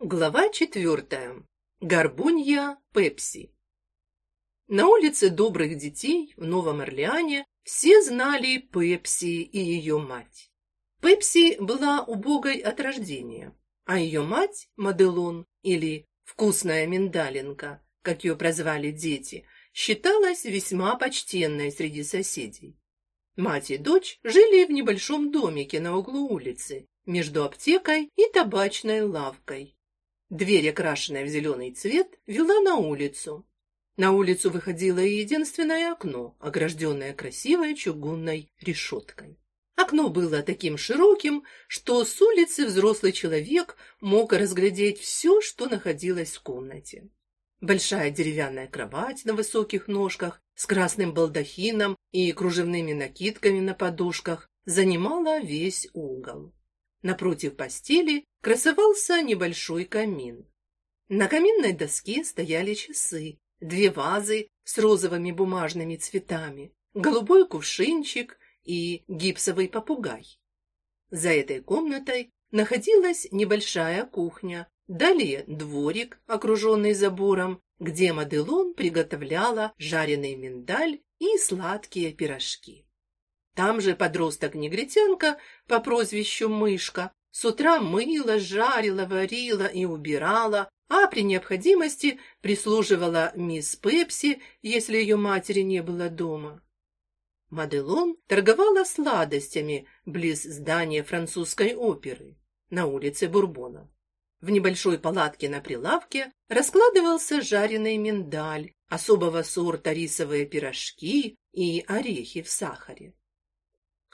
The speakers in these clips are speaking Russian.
Глава четвертая. Горбунья Пепси. На улице добрых детей в Новом Орлеане все знали Пепси и ее мать. Пепси была убогой от рождения, а ее мать, Маделон или вкусная миндалинка, как ее прозвали дети, считалась весьма почтенной среди соседей. Мать и дочь жили в небольшом домике на углу улицы, между аптекой и табачной лавкой. Дверь, окрашенная в зеленый цвет, вела на улицу. На улицу выходило единственное окно, огражденное красивой чугунной решеткой. Окно было таким широким, что с улицы взрослый человек мог разглядеть все, что находилось в комнате. Большая деревянная кровать на высоких ножках с красным балдахином и кружевными накидками на подушках занимала весь угол. Напротив постели красовался небольшой камин. На каминной доске стояли часы, две вазы с розовыми бумажными цветами, голубой кувшинчик и гипсовый попугай. За этой комнатой находилась небольшая кухня, далее дворик, окруженный забором, где Маделон приготовляла жареный миндаль и сладкие пирожки. Там же подросток-негритянка по прозвищу Мышка с утра мыла, жарила, варила и убирала, а при необходимости прислуживала мисс Пепси, если ее матери не было дома. Маделон торговала сладостями близ здания французской оперы на улице Бурбона. В небольшой палатке на прилавке раскладывался жареный миндаль, особого сорта рисовые пирожки и орехи в сахаре.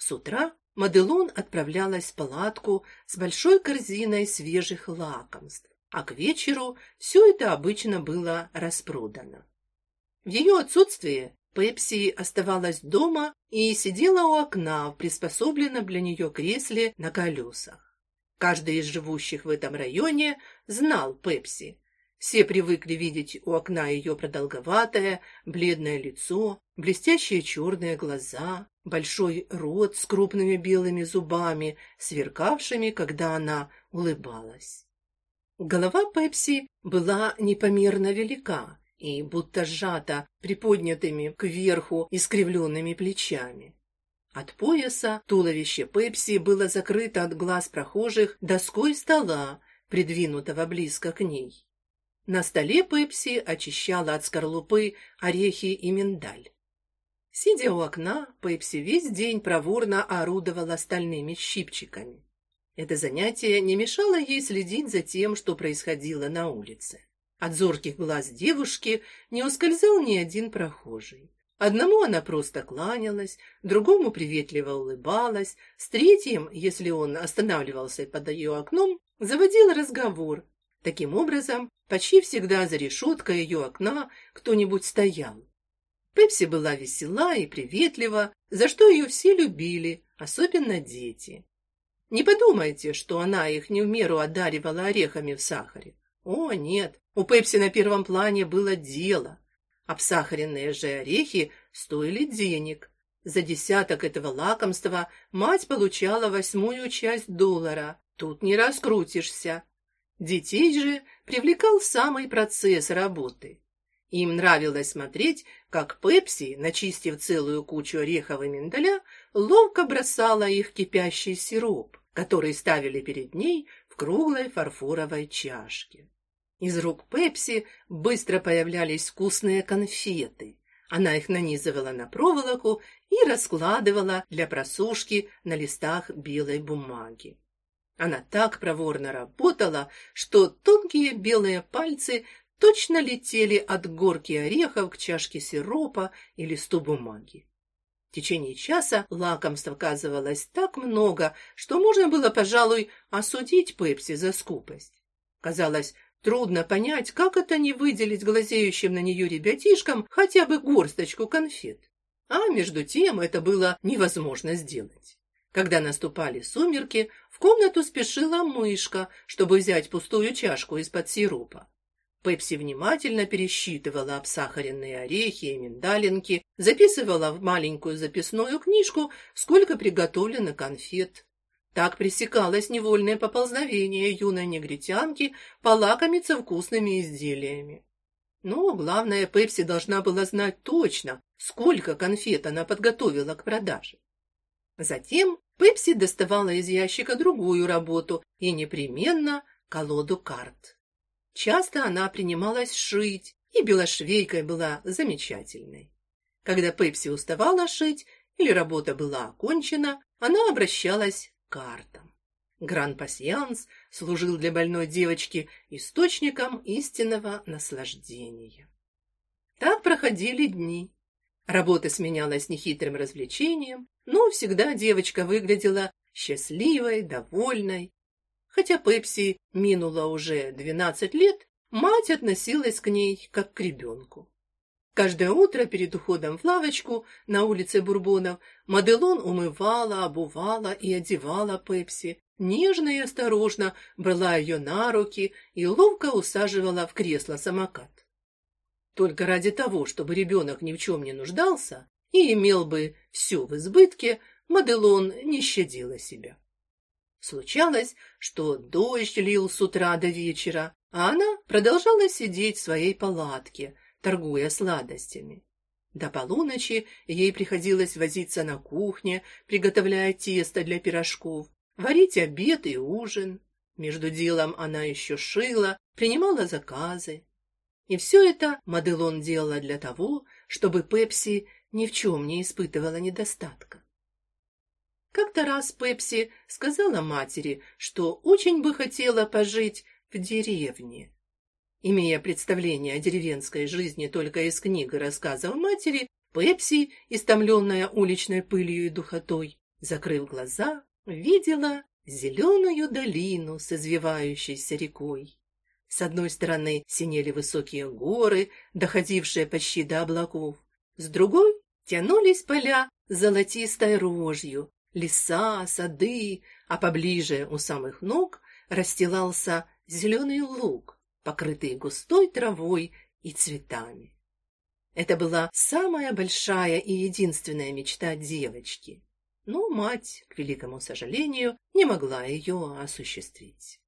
С утра Маделон отправлялась в палатку с большой корзиной свежих лакомств, а к вечеру все это обычно было распродано. В ее отсутствие Пепси оставалась дома и сидела у окна в приспособленном для нее кресле на колесах. Каждый из живущих в этом районе знал Пепси, все привыкли видеть у окна ее продолговатое, бледное лицо, блестящие черные глаза, большой рот с крупными белыми зубами, сверкавшими, когда она улыбалась. Голова Пепси была непомерно велика и будто сжата приподнятыми кверху искривленными плечами. От пояса туловище Пепси было закрыто от глаз прохожих доской стола, придвинутого близко к ней. На столе Пепси очищала от скорлупы орехи и миндаль. Сидя у окна, Пепси весь день проворно орудовала стальными щипчиками. Это занятие не мешало ей следить за тем, что происходило на улице. От зорких глаз девушки не ускользал ни один прохожий. Одному она просто кланялась, другому приветливо улыбалась, с третьим, если он останавливался под ее окном, заводил разговор, Таким образом, почти всегда за решеткой ее окна кто-нибудь стоял. Пепси была весела и приветлива, за что ее все любили, особенно дети. Не подумайте, что она их не в меру одаривала орехами в сахаре. О, нет, у Пепси на первом плане было дело. Обсахаренные же орехи стоили денег. За десяток этого лакомства мать получала восьмую часть доллара. Тут не раскрутишься. Детей же привлекал самый процесс работы. Им нравилось смотреть, как Пепси, начистив целую кучу орехов и миндаля, ловко бросала их в кипящий сироп, который ставили перед ней в круглой фарфоровой чашке. Из рук Пепси быстро появлялись вкусные конфеты. Она их нанизывала на проволоку и раскладывала для просушки на листах белой бумаги. Она так проворно работала, что тонкие белые пальцы точно летели от горки орехов к чашке сиропа и листу бумаги. В течение часа лакомств оказывалось так много, что можно было, пожалуй, осудить Пепси за скупость. Казалось, трудно понять, как это не выделить глазеющим на нее ребятишкам хотя бы горсточку конфет. А между тем это было невозможно сделать. Когда наступали сумерки, в комнату спешила мышка, чтобы взять пустую чашку из-под сиропа. Пепси внимательно пересчитывала обсахаренные орехи и миндалинки, записывала в маленькую записную книжку, сколько приготовлено конфет. Так пресекалось невольное поползновение юной негритянки полакомиться вкусными изделиями. Но главное, Пепси должна была знать точно, сколько конфет она подготовила к продаже. Затем Пепси доставала из ящика другую работу и непременно колоду карт. Часто она принималась шить, и белошвейкой была замечательной. Когда Пепси уставала шить или работа была окончена, она обращалась к картам. Гран-пасьянс служил для больной девочки источником истинного наслаждения. Так проходили дни. Работа сменялась нехитрым развлечением, но всегда девочка выглядела счастливой, довольной. Хотя Пепси минуло уже 12 лет, мать относилась к ней как к ребенку. Каждое утро перед уходом в лавочку на улице Бурбонов Маделон умывала, обувала и одевала Пепси, нежно и осторожно брала ее на руки и ловко усаживала в кресло-самокат. Только ради того, чтобы ребенок ни в чем не нуждался и имел бы все в избытке, Маделон не щадила себя. Случалось, что дождь лил с утра до вечера, а она продолжала сидеть в своей палатке, торгуя сладостями. До полуночи ей приходилось возиться на кухне, приготовляя тесто для пирожков, варить обед и ужин. Между делом она еще шила, принимала заказы. И все это Маделон делала для того, чтобы Пепси ни в чем не испытывала недостатка. Как-то раз Пепси сказала матери, что очень бы хотела пожить в деревне. Имея представление о деревенской жизни только из книг и рассказов матери, Пепси, истомленная уличной пылью и духотой, закрыв глаза, видела зеленую долину с извивающейся рекой. С одной стороны синели высокие горы, доходившие почти до облаков, с другой тянулись поля золотистой рожью, леса, сады, а поближе у самых ног расстилался зеленый луг, покрытый густой травой и цветами. Это была самая большая и единственная мечта девочки но мать, к великому сожалению, не могла ее осуществить.